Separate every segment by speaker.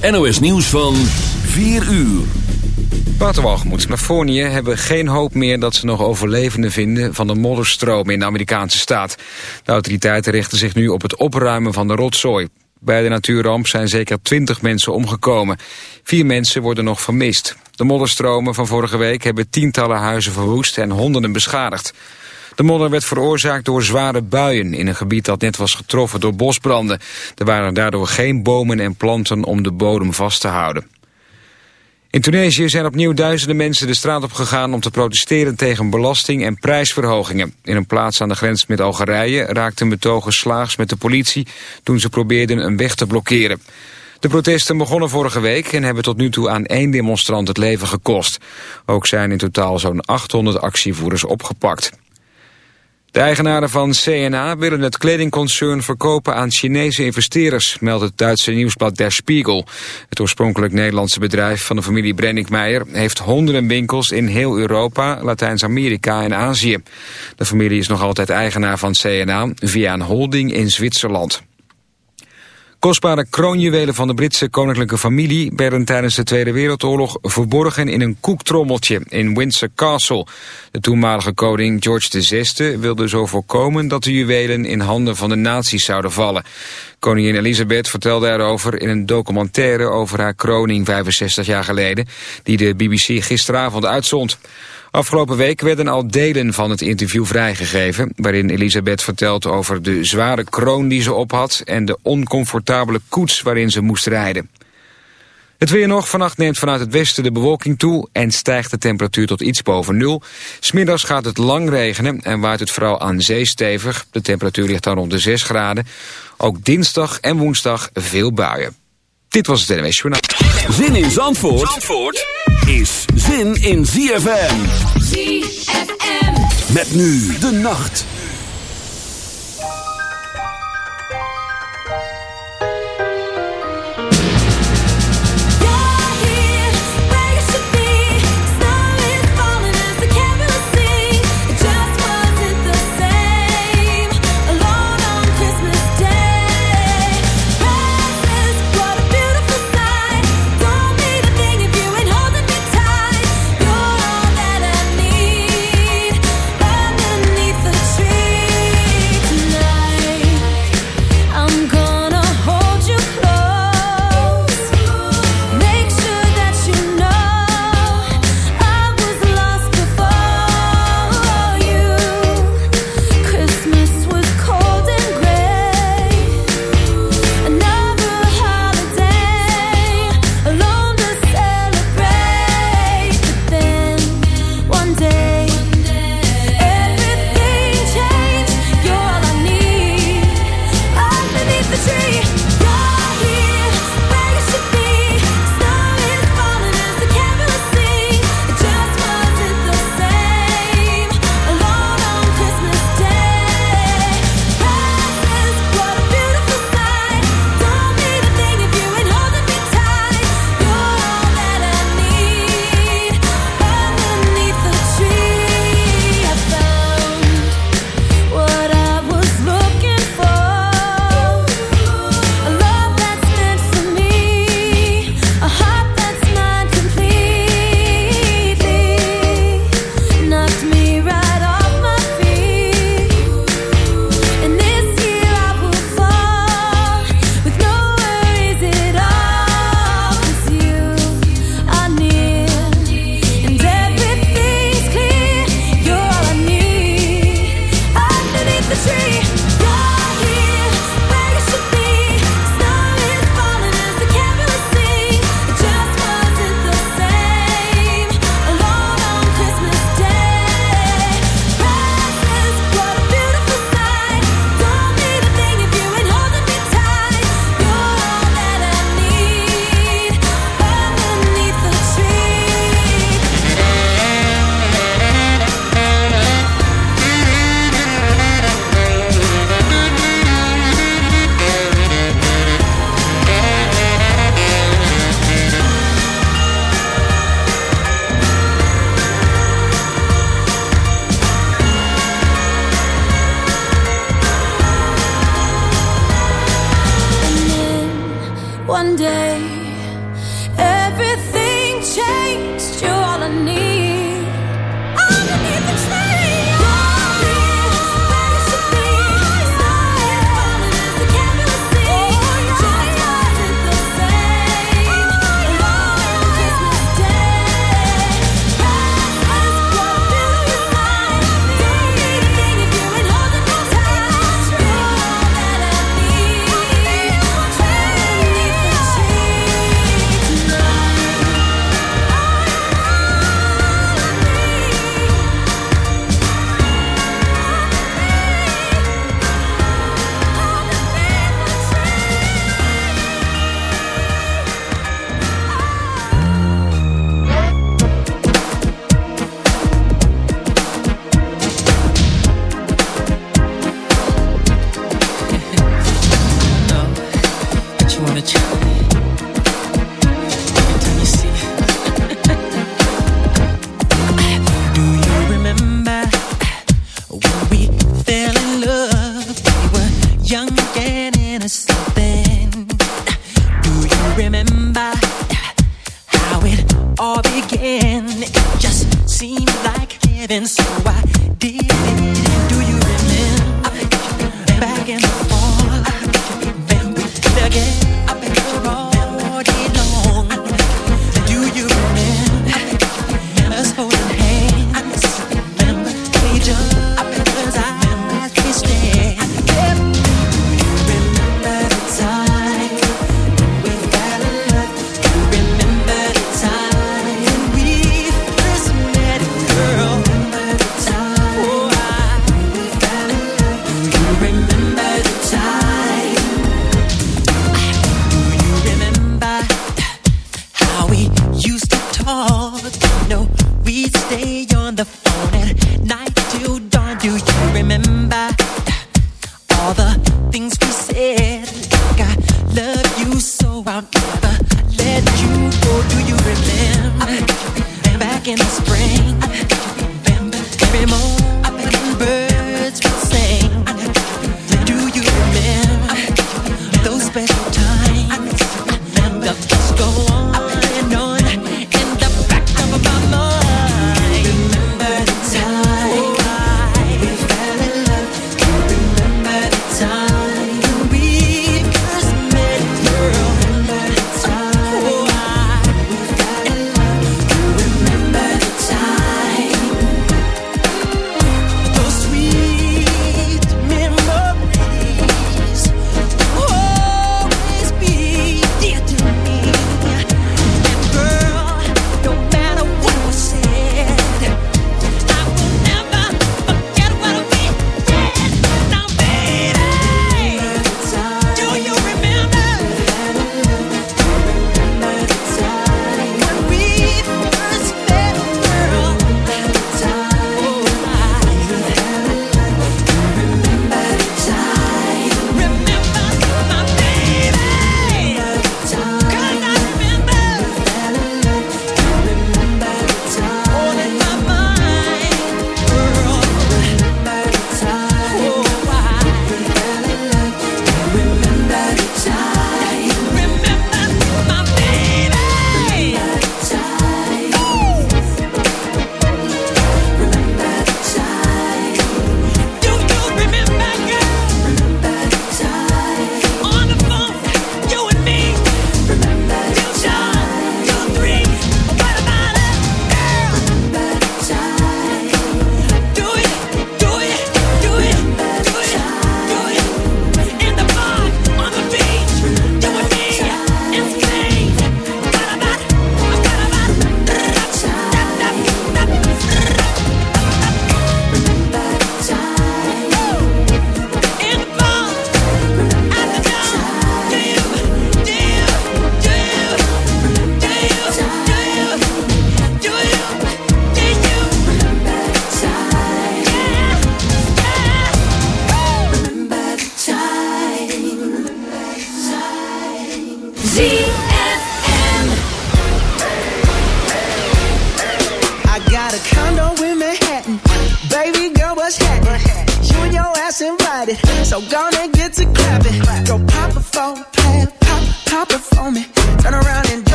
Speaker 1: NOS nieuws van 4 uur.
Speaker 2: Waterwalgemoed Californië hebben geen hoop meer dat ze nog overlevenden vinden van de modderstroom in de Amerikaanse staat. De autoriteiten richten zich nu op het opruimen van de rotzooi. Bij de natuurramp zijn zeker 20 mensen omgekomen. Vier mensen worden nog vermist. De modderstromen van vorige week hebben tientallen huizen verwoest en honderden beschadigd. De modder werd veroorzaakt door zware buien in een gebied dat net was getroffen door bosbranden. Er waren daardoor geen bomen en planten om de bodem vast te houden. In Tunesië zijn opnieuw duizenden mensen de straat op gegaan om te protesteren tegen belasting- en prijsverhogingen. In een plaats aan de grens met Algerije raakten betogers slaags met de politie toen ze probeerden een weg te blokkeren. De protesten begonnen vorige week en hebben tot nu toe aan één demonstrant het leven gekost. Ook zijn in totaal zo'n 800 actievoerders opgepakt. De eigenaren van CNA willen het kledingconcern verkopen aan Chinese investeerders, meldt het Duitse nieuwsblad Der Spiegel. Het oorspronkelijk Nederlandse bedrijf van de familie Brenninkmeijer heeft honderden winkels in heel Europa, Latijns-Amerika en Azië. De familie is nog altijd eigenaar van CNA via een holding in Zwitserland. Kostbare kroonjuwelen van de Britse koninklijke familie werden tijdens de Tweede Wereldoorlog verborgen in een koektrommeltje in Windsor Castle. De toenmalige koning George VI wilde zo voorkomen dat de juwelen in handen van de nazi's zouden vallen. Koningin Elisabeth vertelde erover in een documentaire over haar kroning 65 jaar geleden, die de BBC gisteravond uitzond. Afgelopen week werden al delen van het interview vrijgegeven... waarin Elisabeth vertelt over de zware kroon die ze op had... en de oncomfortabele koets waarin ze moest rijden. Het weer nog. Vannacht neemt vanuit het westen de bewolking toe... en stijgt de temperatuur tot iets boven nul. Smiddags gaat het lang regenen en waait het vooral aan zee stevig. De temperatuur ligt dan rond de 6 graden. Ook dinsdag en woensdag veel buien. Dit was het NWS Journaal.
Speaker 1: Zin in Zandvoort, Zandvoort is zin in ZFM.
Speaker 3: ZFM.
Speaker 1: Met nu de nacht.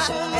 Speaker 4: Rosa.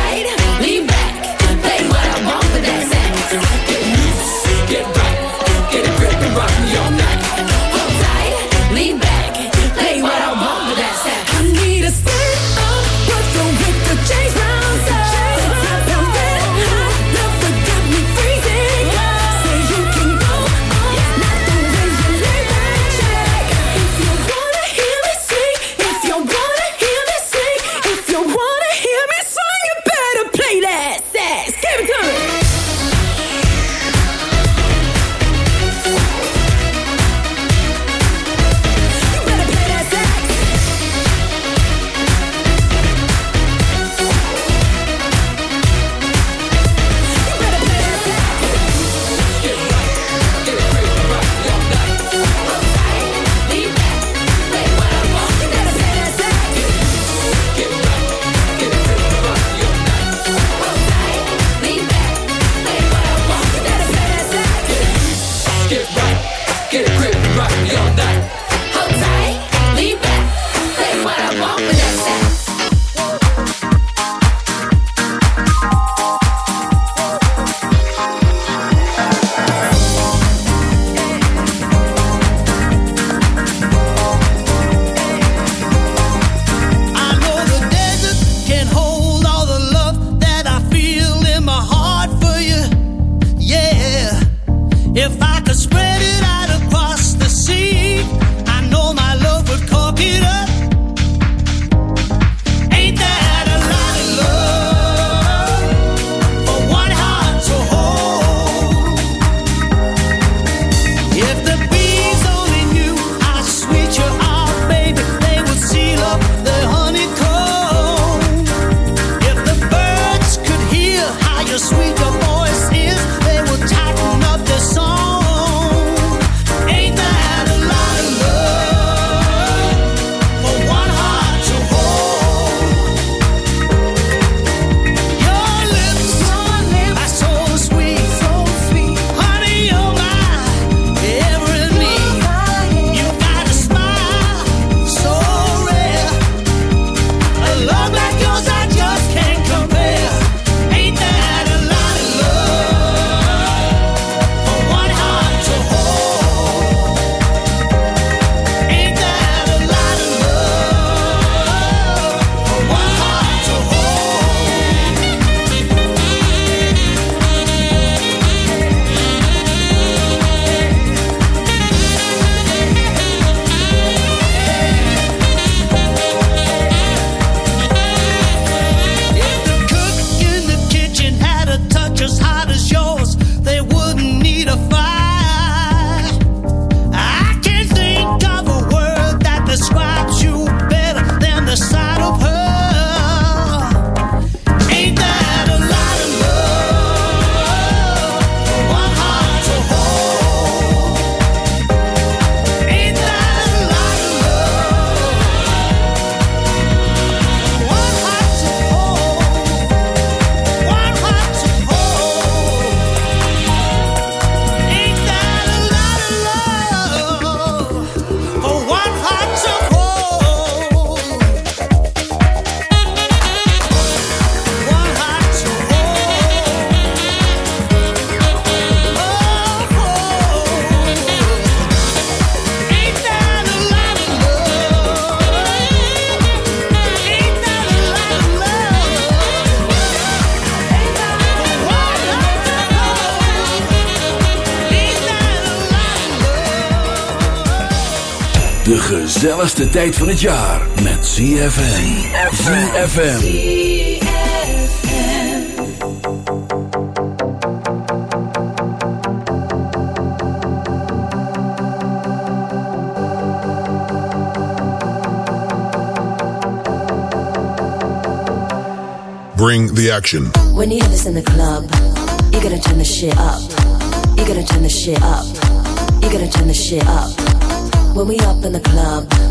Speaker 1: Gezelligste tijd van het jaar met ZFM. ZFM.
Speaker 5: Bring the action.
Speaker 6: When you hear this in the club, you gotta turn the shit up. You gotta turn the shit up. You gotta turn the shit up. When we up in the club,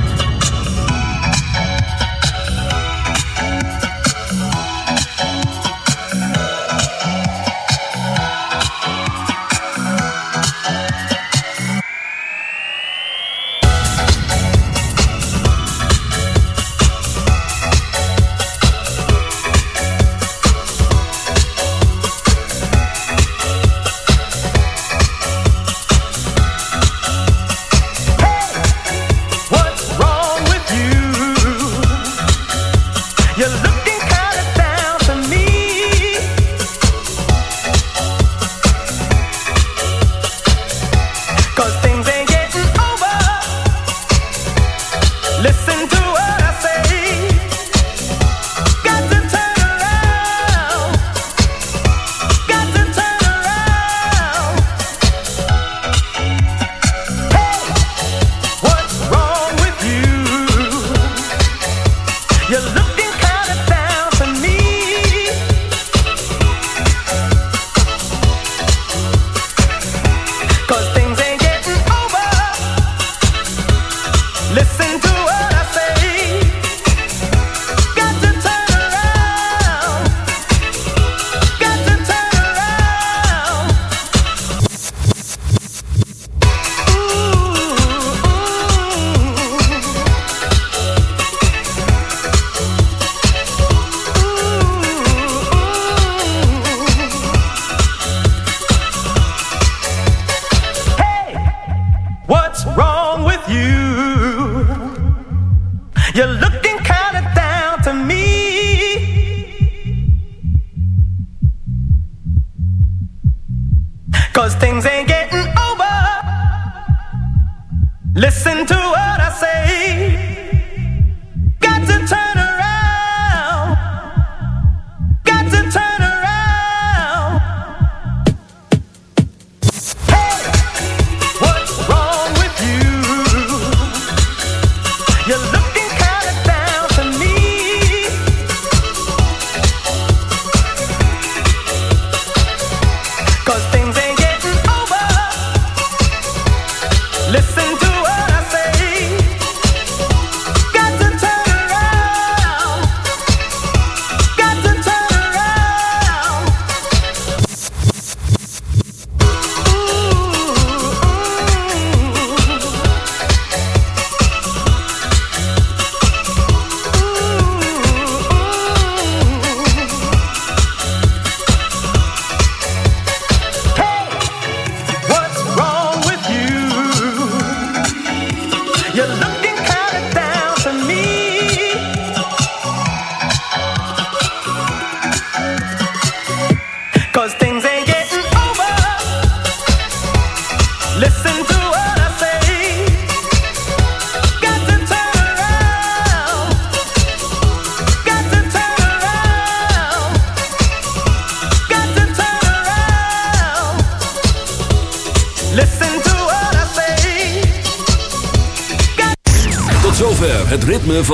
Speaker 7: listen to